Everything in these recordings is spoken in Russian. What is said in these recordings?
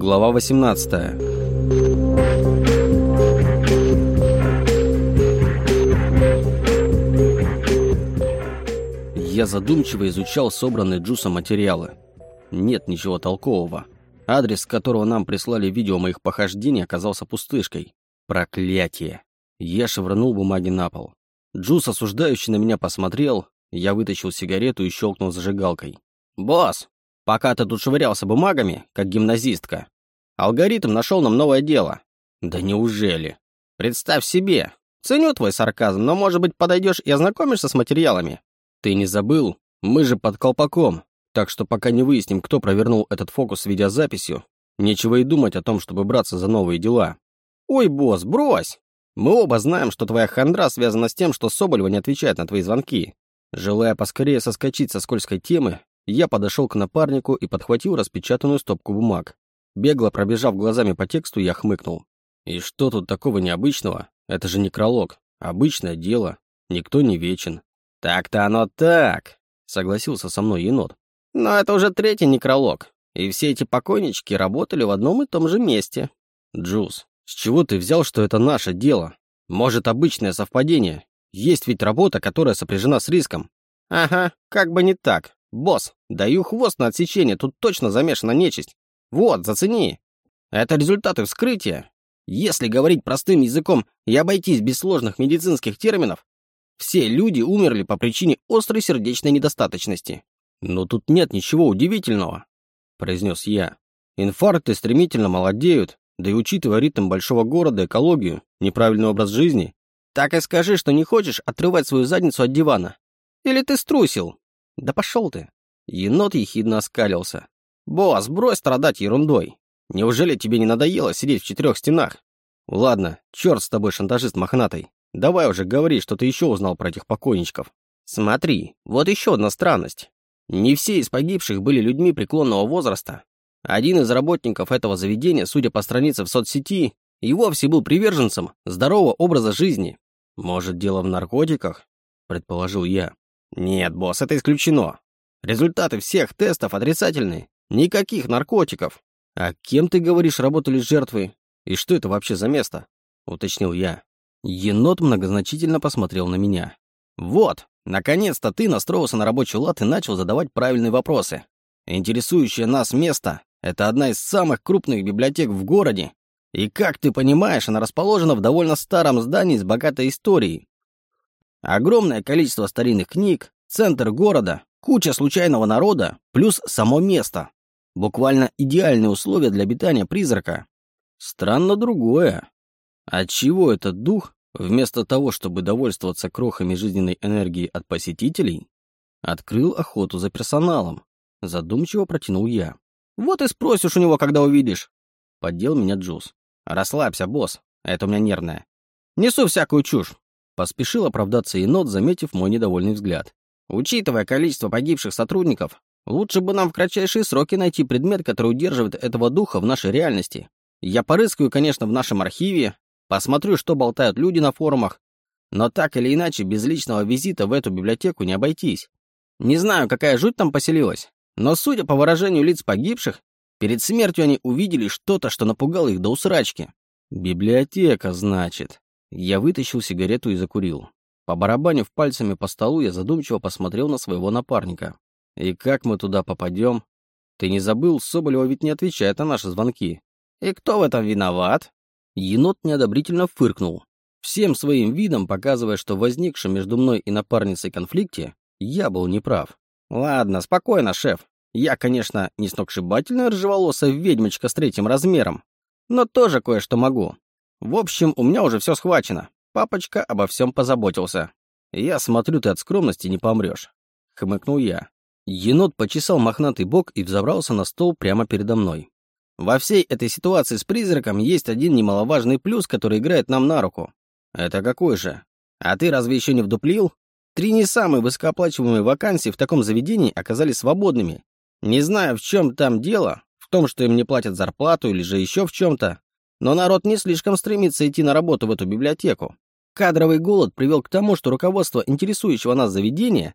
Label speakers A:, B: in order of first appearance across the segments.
A: Глава 18 Я задумчиво изучал собранные Джусом материалы. Нет ничего толкового. Адрес, с которого нам прислали видео моих похождений, оказался пустышкой. Проклятие. Я швырнул бумаги на пол. Джус, осуждающий на меня, посмотрел. Я вытащил сигарету и щелкнул зажигалкой. «Босс, пока ты тут швырялся бумагами, как гимназистка, алгоритм нашел нам новое дело». «Да неужели?» «Представь себе. Ценю твой сарказм, но, может быть, подойдешь и ознакомишься с материалами?» «Ты не забыл? Мы же под колпаком. Так что пока не выясним, кто провернул этот фокус с видеозаписью, нечего и думать о том, чтобы браться за новые дела». «Ой, босс, брось! Мы оба знаем, что твоя хандра связана с тем, что Соболева не отвечает на твои звонки. Желая поскорее соскочить со скользкой темы, я подошел к напарнику и подхватил распечатанную стопку бумаг. Бегло пробежав глазами по тексту, я хмыкнул. И что тут такого необычного? Это же некролог. Обычное дело. Никто не вечен. «Так-то оно так», — согласился со мной енот. «Но это уже третий некролог, и все эти покойнички работали в одном и том же месте». «Джуз, с чего ты взял, что это наше дело? Может, обычное совпадение? Есть ведь работа, которая сопряжена с риском». «Ага, как бы не так. Босс, даю хвост на отсечение, тут точно замешана нечисть. Вот, зацени. Это результаты вскрытия. Если говорить простым языком и обойтись без сложных медицинских терминов, все люди умерли по причине острой сердечной недостаточности. Но тут нет ничего удивительного, произнес я. Инфаркты стремительно молодеют, да и учитывая ритм большого города, экологию, неправильный образ жизни. Так и скажи, что не хочешь отрывать свою задницу от дивана. Или ты струсил? Да пошел ты. Енот ехидно оскалился. Босс, брось страдать ерундой. Неужели тебе не надоело сидеть в четырех стенах? Ладно, черт с тобой, шантажист мохнатый. Давай уже говори, что ты еще узнал про этих покойничков. Смотри, вот еще одна странность. Не все из погибших были людьми преклонного возраста. Один из работников этого заведения, судя по странице в соцсети, и вовсе был приверженцем здорового образа жизни. Может, дело в наркотиках? Предположил я. Нет, босс, это исключено. Результаты всех тестов отрицательные. Никаких наркотиков. А кем, ты говоришь, работали жертвы? И что это вообще за место? Уточнил я. Енот многозначительно посмотрел на меня. «Вот, наконец-то ты настроился на рабочий лад и начал задавать правильные вопросы. Интересующее нас место — это одна из самых крупных библиотек в городе, и, как ты понимаешь, она расположена в довольно старом здании с богатой историей. Огромное количество старинных книг, центр города, куча случайного народа, плюс само место. Буквально идеальные условия для обитания призрака. Странно другое. Отчего этот дух, вместо того, чтобы довольствоваться крохами жизненной энергии от посетителей, открыл охоту за персоналом? Задумчиво протянул я. «Вот и спросишь у него, когда увидишь!» Поддел меня Джуз. «Расслабься, босс, это у меня нервное. Несу всякую чушь!» Поспешил оправдаться енот, заметив мой недовольный взгляд. «Учитывая количество погибших сотрудников, лучше бы нам в кратчайшие сроки найти предмет, который удерживает этого духа в нашей реальности. Я порыскаю, конечно, в нашем архиве, Посмотрю, что болтают люди на форумах. Но так или иначе, без личного визита в эту библиотеку не обойтись. Не знаю, какая жуть там поселилась, но, судя по выражению лиц погибших, перед смертью они увидели что-то, что напугало их до усрачки. «Библиотека, значит». Я вытащил сигарету и закурил. По барабанив пальцами по столу, я задумчиво посмотрел на своего напарника. «И как мы туда попадем?» «Ты не забыл, Соболева ведь не отвечает на наши звонки». «И кто в этом виноват?» Енот неодобрительно фыркнул, всем своим видом показывая, что в возникшем между мной и напарницей конфликте я был неправ. «Ладно, спокойно, шеф. Я, конечно, не сногсшибательная рыжеволосая ведьмочка с третьим размером, но тоже кое-что могу. В общем, у меня уже все схвачено. Папочка обо всем позаботился. Я смотрю, ты от скромности не помрешь. Хмыкнул я. Енот почесал мохнатый бок и взобрался на стол прямо передо мной. Во всей этой ситуации с призраком есть один немаловажный плюс, который играет нам на руку. Это какой же? А ты разве еще не вдуплил? Три не самые высокооплачиваемые вакансии в таком заведении оказались свободными. Не знаю, в чем там дело, в том, что им не платят зарплату или же еще в чем-то, но народ не слишком стремится идти на работу в эту библиотеку. Кадровый голод привел к тому, что руководство интересующего нас заведения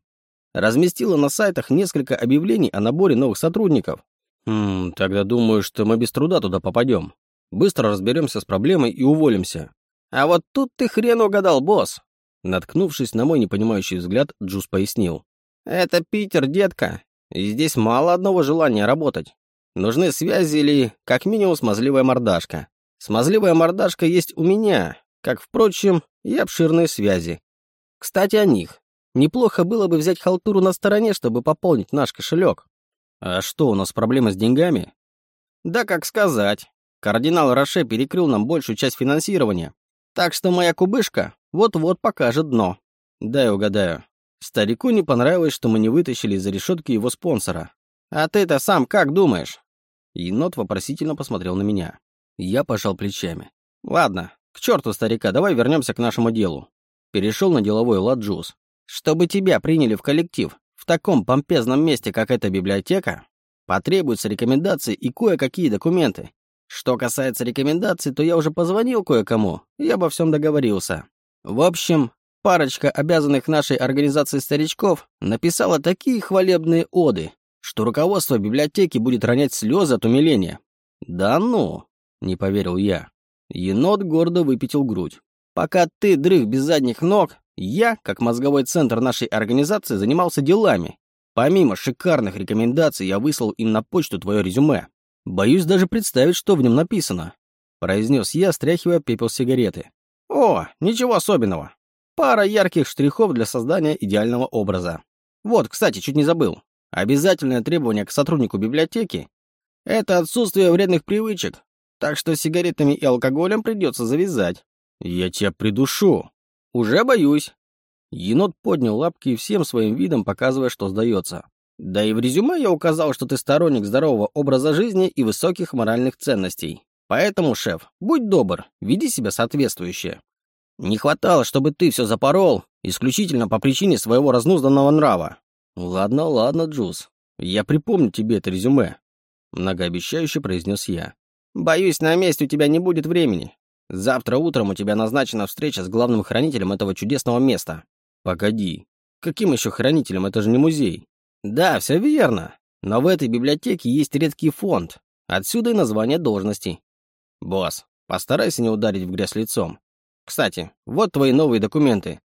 A: разместило на сайтах несколько объявлений о наборе новых сотрудников. Хм, тогда думаю, что мы без труда туда попадем. Быстро разберемся с проблемой и уволимся. А вот тут ты хрен угадал, босс. Наткнувшись на мой непонимающий взгляд, Джуз пояснил. Это Питер, детка. И здесь мало одного желания работать. Нужны связи или, как минимум, смазливая мордашка. Смазливая мордашка есть у меня, как, впрочем, и обширные связи. Кстати, о них. Неплохо было бы взять халтуру на стороне, чтобы пополнить наш кошелек. А что, у нас проблемы с деньгами? Да как сказать. Кардинал Роше перекрыл нам большую часть финансирования. Так что моя кубышка вот-вот покажет дно. Дай угадаю. Старику не понравилось, что мы не вытащили из-за решетки его спонсора. А ты-то сам как думаешь? Енот вопросительно посмотрел на меня. Я пожал плечами. Ладно, к черту старика, давай вернемся к нашему делу. Перешел на деловой лад Джуз. Чтобы тебя приняли в коллектив в таком помпезном месте, как эта библиотека, потребуются рекомендации и кое-какие документы. Что касается рекомендаций, то я уже позвонил кое-кому и обо всем договорился. В общем, парочка обязанных нашей организации старичков написала такие хвалебные оды, что руководство библиотеки будет ронять слезы от умиления. «Да ну!» — не поверил я. Енот гордо выпятил грудь. «Пока ты дрых без задних ног, я, как мозговой центр нашей организации, занимался делами. Помимо шикарных рекомендаций, я выслал им на почту твое резюме. Боюсь даже представить, что в нем написано», — произнес я, стряхивая пепел сигареты. «О, ничего особенного. Пара ярких штрихов для создания идеального образа. Вот, кстати, чуть не забыл. Обязательное требование к сотруднику библиотеки — это отсутствие вредных привычек, так что сигаретами и алкоголем придется завязать». «Я тебя придушу», «Уже боюсь». Енот поднял лапки и всем своим видом показывая, что сдается. «Да и в резюме я указал, что ты сторонник здорового образа жизни и высоких моральных ценностей. Поэтому, шеф, будь добр, веди себя соответствующе. Не хватало, чтобы ты все запорол, исключительно по причине своего разнузданного нрава. Ладно, ладно, Джуз, я припомню тебе это резюме», — многообещающе произнес я. «Боюсь, на месте у тебя не будет времени. Завтра утром у тебя назначена встреча с главным хранителем этого чудесного места. Погоди. Каким еще хранителем? Это же не музей. Да, все верно. Но в этой библиотеке есть редкий фонд. Отсюда и название должности. Босс, постарайся не ударить в грязь лицом. Кстати, вот твои новые документы.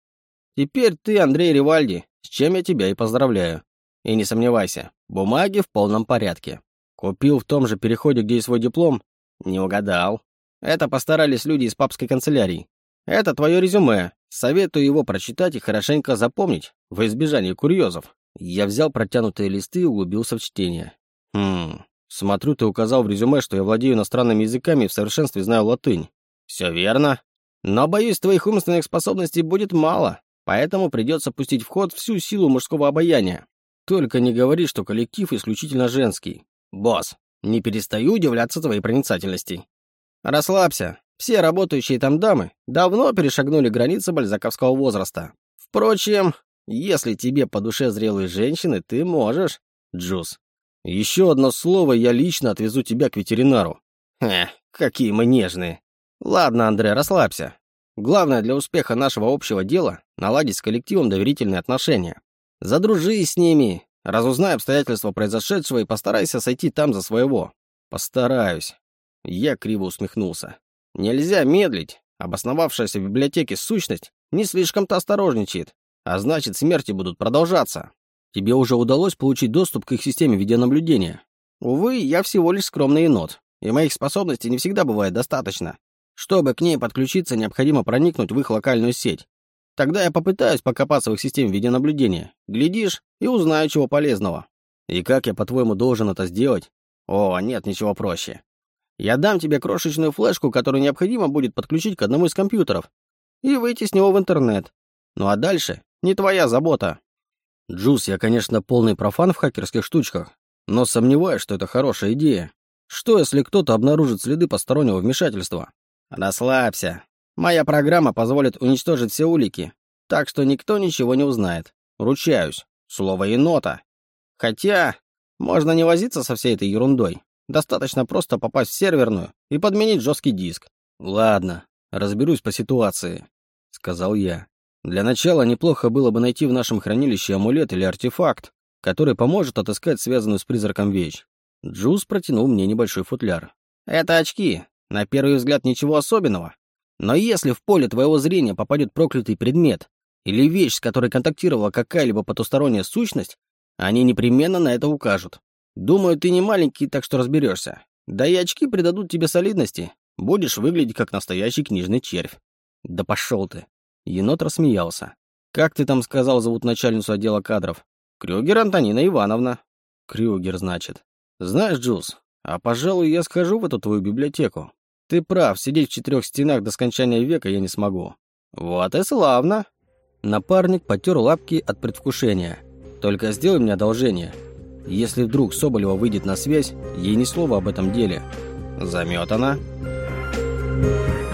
A: Теперь ты Андрей Ривальди, с чем я тебя и поздравляю. И не сомневайся, бумаги в полном порядке. Купил в том же переходе, где и свой диплом? Не угадал. Это постарались люди из папской канцелярии. Это твое резюме. Советую его прочитать и хорошенько запомнить, во избежание курьезов. Я взял протянутые листы и углубился в чтение. Хм, смотрю, ты указал в резюме, что я владею иностранными языками и в совершенстве знаю латынь. Все верно. Но, боюсь, твоих умственных способностей будет мало, поэтому придется пустить в ход всю силу мужского обаяния. Только не говори, что коллектив исключительно женский. Босс, не перестаю удивляться твоей проницательности. Расслабься. Все работающие там дамы давно перешагнули границы бальзаковского возраста. Впрочем, если тебе по душе зрелые женщины, ты можешь, Джуз. Еще одно слово, я лично отвезу тебя к ветеринару. Эх, какие мы нежные. Ладно, Андре, расслабься. Главное для успеха нашего общего дела — наладить с коллективом доверительные отношения. Задружись с ними, разузнай обстоятельства произошедшего и постарайся сойти там за своего. Постараюсь. Я криво усмехнулся. Нельзя медлить. Обосновавшаяся в библиотеке сущность не слишком-то осторожничает, а значит, смерти будут продолжаться. Тебе уже удалось получить доступ к их системе видеонаблюдения. Увы, я всего лишь скромный енот, и моих способностей не всегда бывает достаточно. Чтобы к ней подключиться, необходимо проникнуть в их локальную сеть. Тогда я попытаюсь покопаться в их системе видеонаблюдения. Глядишь, и узнаю чего полезного. И как я, по-твоему, должен это сделать? О, нет, ничего проще. Я дам тебе крошечную флешку, которую необходимо будет подключить к одному из компьютеров, и выйти с него в интернет. Ну а дальше не твоя забота. Джуз, я, конечно, полный профан в хакерских штучках, но сомневаюсь, что это хорошая идея. Что, если кто-то обнаружит следы постороннего вмешательства? Расслабься. Моя программа позволит уничтожить все улики, так что никто ничего не узнает. Ручаюсь. Слово енота. Хотя, можно не возиться со всей этой ерундой. Достаточно просто попасть в серверную и подменить жесткий диск. Ладно, разберусь по ситуации, сказал я. Для начала неплохо было бы найти в нашем хранилище амулет или артефакт, который поможет отыскать связанную с призраком вещь. Джуз протянул мне небольшой футляр. «Это очки. На первый взгляд ничего особенного. Но если в поле твоего зрения попадет проклятый предмет или вещь, с которой контактировала какая-либо потусторонняя сущность, они непременно на это укажут. Думаю, ты не маленький, так что разберешься. Да и очки придадут тебе солидности. Будешь выглядеть как настоящий книжный червь. Да пошел ты. Енот рассмеялся. Как ты там сказал, зовут начальницу отдела кадров? Крюгер Антонина Ивановна. Крюгер, значит. Знаешь, Джулс, а пожалуй, я схожу в эту твою библиотеку. Ты прав, сидеть в четырех стенах до скончания века я не смогу. Вот и славно. Напарник потер лапки от предвкушения. Только сделай мне одолжение. Если вдруг Соболева выйдет на связь, ей ни слова об этом деле. Заметана. Thank